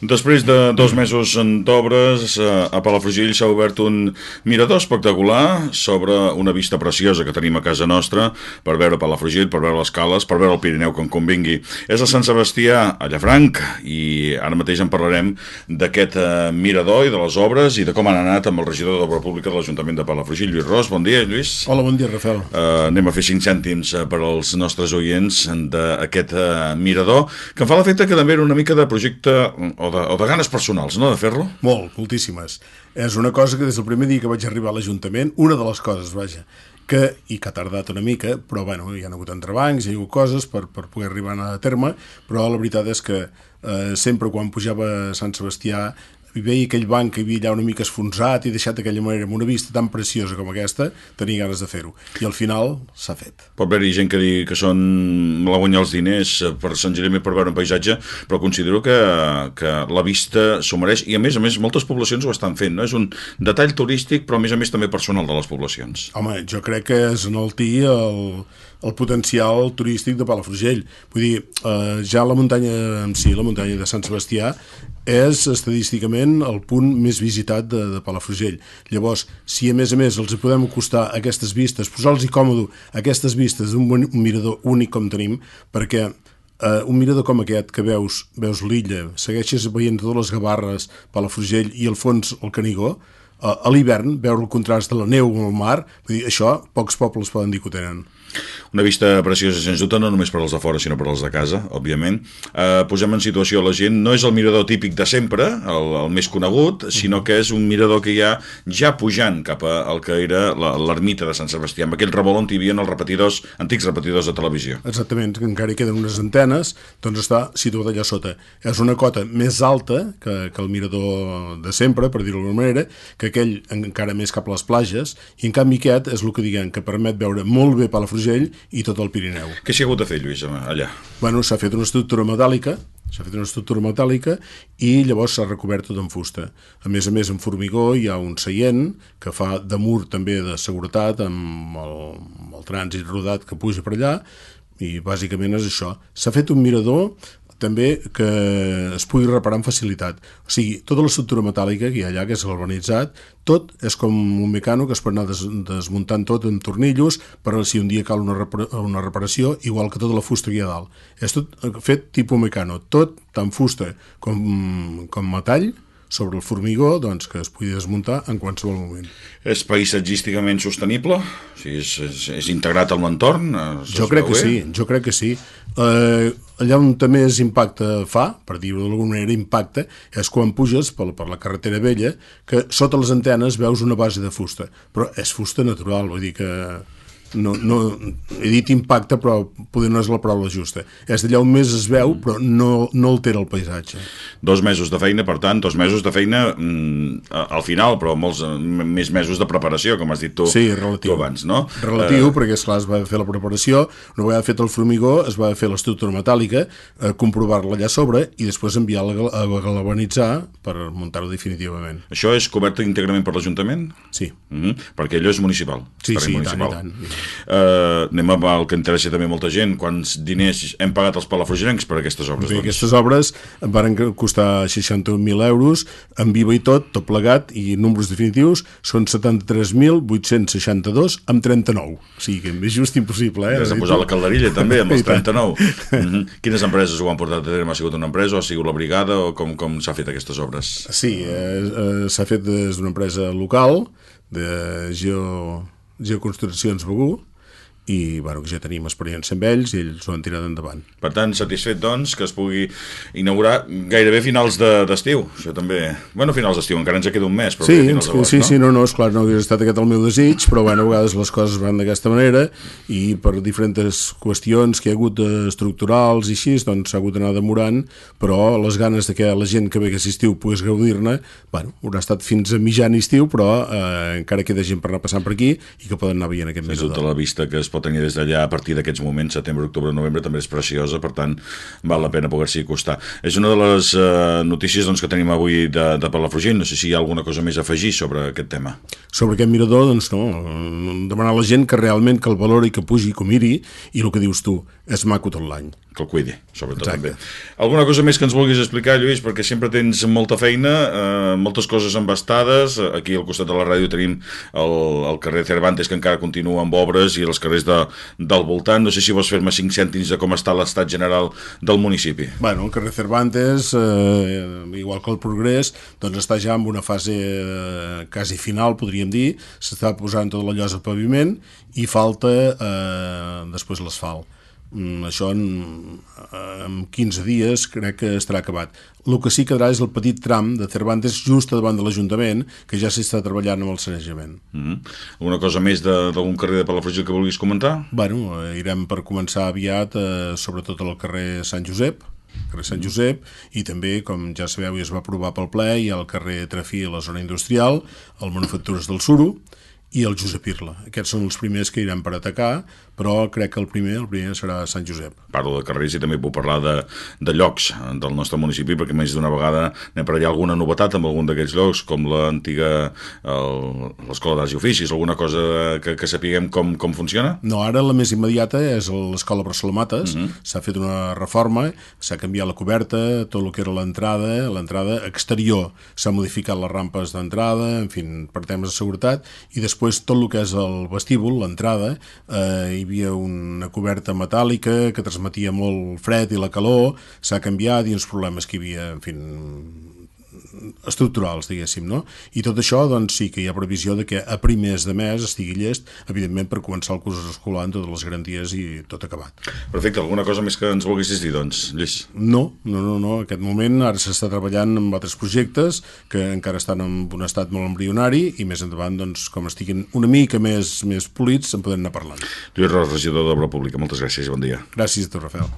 Després de dos mesos d'obres, eh, a Palafrugell s'ha obert un mirador espectacular sobre una vista preciosa que tenim a casa nostra per veure Palafrugell, per veure les cales, per veure el Pirineu com convingui. És a Sant Sebastià, a Llafranc, i ara mateix en parlarem d'aquest eh, mirador i de les obres i de com han anat amb el regidor d'Obra Pública de l'Ajuntament de Palafrugell, Lluís Ros. Bon dia, Lluís. Hola, bon dia, Rafael. Uh, anem a fer 5 cèntims uh, per als nostres oients d'aquest uh, mirador, que em fa l'efecte que també era una mica de projecte o de, o de ganes personals, no?, de fer-lo? Molt, moltíssimes. És una cosa que des del primer dia que vaig arribar a l'Ajuntament, una de les coses, vaja, que, i que ha tardat una mica, però bueno, hi ha hagut entrebancs, hi ha hagut coses per, per poder arribar a terme, però la veritat és que eh, sempre quan pujava a Sant Sebastià i veia aquell banc que hi havia allà una mica esfonsat i deixat d'aquella manera amb una vista tan preciosa com aquesta, tenia ganes de fer-ho. I al final s'ha fet. Pot haver-hi gent que digui que són la guanyar els diners per Sant Jeremy per veure un paisatge, però considero que, que la vista s'ho mereix i a més a més moltes poblacions ho estan fent, no? És un detall turístic però a més a més també personal de les poblacions. Home, jo crec que és enaltir el, el potencial turístic de Palafrugell. Vull dir, eh, ja la muntanya en si, la muntanya de Sant Sebastià, és estadísticament el punt més visitat de, de Palafrugell. Llavors, si a més a més els podem acostar aquestes vistes, posar-los còmodo aquestes vistes d'un mirador únic com tenim, perquè eh, un mirador com aquest que veus, veus l'illa, segueixes veient totes les gavarres, Palafrugell i al fons el Canigó, eh, a l'hivern veure el contrast de la neu amb el mar, vull dir, això pocs pobles poden dir que ho tenen. Una vista preciosa, sens dubte, no només per als de fora, sinó per als de casa, òbviament. Eh, posem en situació la gent, no és el mirador típic de sempre, el, el més conegut, sinó que és un mirador que hi ha ja pujant cap al que era l'ermita de Sant Sebastià, amb aquell revolt on hi havia els repetidors, antics repetidors de televisió. Exactament, que encara hi queden unes antenes, doncs està situat allà sota. És una cota més alta que, que el mirador de sempre, per dir-ho d'alguna manera, que aquell encara més cap a les plages, i en canvi aquest és el que diguem, que permet veure molt bé Palafrugell i tot el Pirineu. Què s'hi ha hagut de fer, Lluís, allà? Bueno, s'ha fet una estructura metàl·lica, s'ha fet una estructura metàl·lica i llavors s'ha recobert tot en fusta. A més a més, en formigó hi ha un seient que fa de mur també de seguretat amb el, amb el trànsit rodat que puja per allà i bàsicament és això. S'ha fet un mirador també que es pugui reparar amb facilitat. O sigui, tota l'estructura metàl·lica que hi ha allà, que és galvanitzat, tot és com un mecano que es pot anar des, desmuntant tot en tornillos per si un dia cal una, una reparació, igual que tota la fusta que hi ha dalt. És tot fet tipus mecano, tot, tant fusta com, com metall, sobre el formigó doncs, que es pugui desmuntar en qualsevol moment. És paisatgísticament sostenible? O sigui, és, és, és integrat al l'entorn? Jo crec que bé? sí, jo crec que sí. Eh, allà on més impacte fa, per dir-ho d'alguna manera, impacte, és quan puges per, per la carretera vella, que sota les antenes veus una base de fusta, però és fusta natural, vull dir que no, no, he dit impacte però poder no és la paraula justa és d'allà on més es veu però no, no altera el paisatge dos mesos de feina, per tant, dos mesos de feina mm, al final, però molts més mesos de preparació, com has dit tu, sí, relatiu. tu abans, no? Relatiu, uh... perquè esclar es va fer la preparació una vegada fet el formigó, es va fer l'estructura metàl·lica, eh, comprovar-la allà sobre i després enviar-la a galvanitzar per muntar-ho definitivament Això és cobert íntegrament per l'Ajuntament? Sí mm -hmm. Perquè allò és municipal Sí, sí, municipal. tant, i tant Uh, anem al que interessa també molta gent quants diners hem pagat els palafrugellencs per aquestes obres Bé, doncs? aquestes obres van costar 61.000 euros en viva i tot, tot plegat i números definitius són 73.862 amb 39 o sigui que més just impossible eh? Has de posar la calderilla també amb els 39 mm -hmm. quines empreses ho han portat a terme? ha sigut una empresa o ha sigut la brigada o com, com s'ha fet aquestes obres? Sí, eh, eh, s'ha fet des d'una empresa local de Geo, Geoconstruccions Begú i bueno, que ja tenim experiència amb ells i ells ho han tirat endavant. Per tant, satisfet doncs que es pugui inaugurar gairebé finals d'estiu, de, això també... Bueno, finals d'estiu, encara ens queda un mes, però sí, finals d'agost, sí, no? Sí, no, no, esclar, no hauria estat aquest el meu desig, però bueno, a vegades les coses van d'aquesta manera i per diferents qüestions que hi ha hagut estructurals i així, doncs s'ha hagut d'anar demorant, però les ganes de que la gent que ve aquest estiu pogués gaudir-ne, bueno, haurà estat fins a mitjan estiu, però eh, encara queda gent per anar passant per aquí i que poden anar veient aquest mes. Tota la vista que es pot tenir des d'allà a partir d'aquests moments, setembre, octubre, novembre, també és preciosa, per tant, val la pena poder-s'hi acostar. És una de les eh, notícies doncs, que tenim avui de, de Palafrugell, no sé si hi ha alguna cosa més a afegir sobre aquest tema. Sobre aquest mirador, doncs no, demanar a la gent que realment que el valori, que pugi, que miri, i el que dius tu, és maco tot l'any. Que el cuidi, sobretot Exacte. també. Alguna cosa més que ens vulguis explicar, Lluís, perquè sempre tens molta feina, eh, moltes coses embastades, aquí al costat de la ràdio tenim el, el carrer Cervantes que encara continua amb obres i els carrers de, del voltant, no sé si vols fer-me cinc cèntims de com està l'estat general del municipi. Bueno, el carrer Cervantes, eh, igual que el Progrés, doncs està ja en una fase eh, quasi final, podríem dir, s'està posant tota la llosa al paviment i falta eh, després l'asfalt. Mm, això en, en 15 dies crec que estarà acabat. El que sí quedarà és el petit tram de Cervantes just davant de l'Ajuntament, que ja s'està treballant amb el sanejament. Mm -hmm. Alguna cosa més d'algun carrer de Palafrugell que vulguis comentar? Bueno, irem per començar aviat, eh, sobretot al carrer Sant Josep, carrer Sant Josep, i també, com ja sabeu i es va aprovar pel ple, hi ha el carrer Trafí a la zona industrial, el Manufactures del Suro, i el Josep Irla. Aquests són els primers que irem per atacar, però crec que el primer el primer serà Sant Josep. Parlo de carrers i també puc parlar de, de llocs eh, del nostre municipi, perquè més d'una vegada anem per allà alguna novetat amb algun d'aquests llocs, com l'antiga l'Escola d'Arts i Oficis, alguna cosa que, que sapiguem com, com funciona? No, ara la més immediata és l'Escola Barcelomates, s'ha fet una reforma, s'ha canviat la coberta, tot el que era l'entrada, l'entrada exterior, s'ha modificat les rampes d'entrada, en fi, per temes de seguretat, i després tot el que és el vestíbul, l'entrada, eh, hi havia una coberta metàl·lica que transmetia molt fred i la calor, s'ha canviat i uns problemes que hi havia, en fi, estructurals, diguéssim, no? I tot això, doncs, sí que hi ha previsió de que a primers de mes estigui llest, evidentment, per començar el curs escolar amb totes les garanties i tot acabat. Perfecte, alguna cosa més que ens volguessis dir, doncs, Lluís? No, no, no, no. En aquest moment ara s'està treballant amb altres projectes que encara estan en un estat molt embrionari i més endavant, doncs, com estiguin una mica més, més polits, en podem anar parlant. Lluís Ros, regidor d'Obra Pública, moltes gràcies i bon dia. Gràcies a tu, Rafael.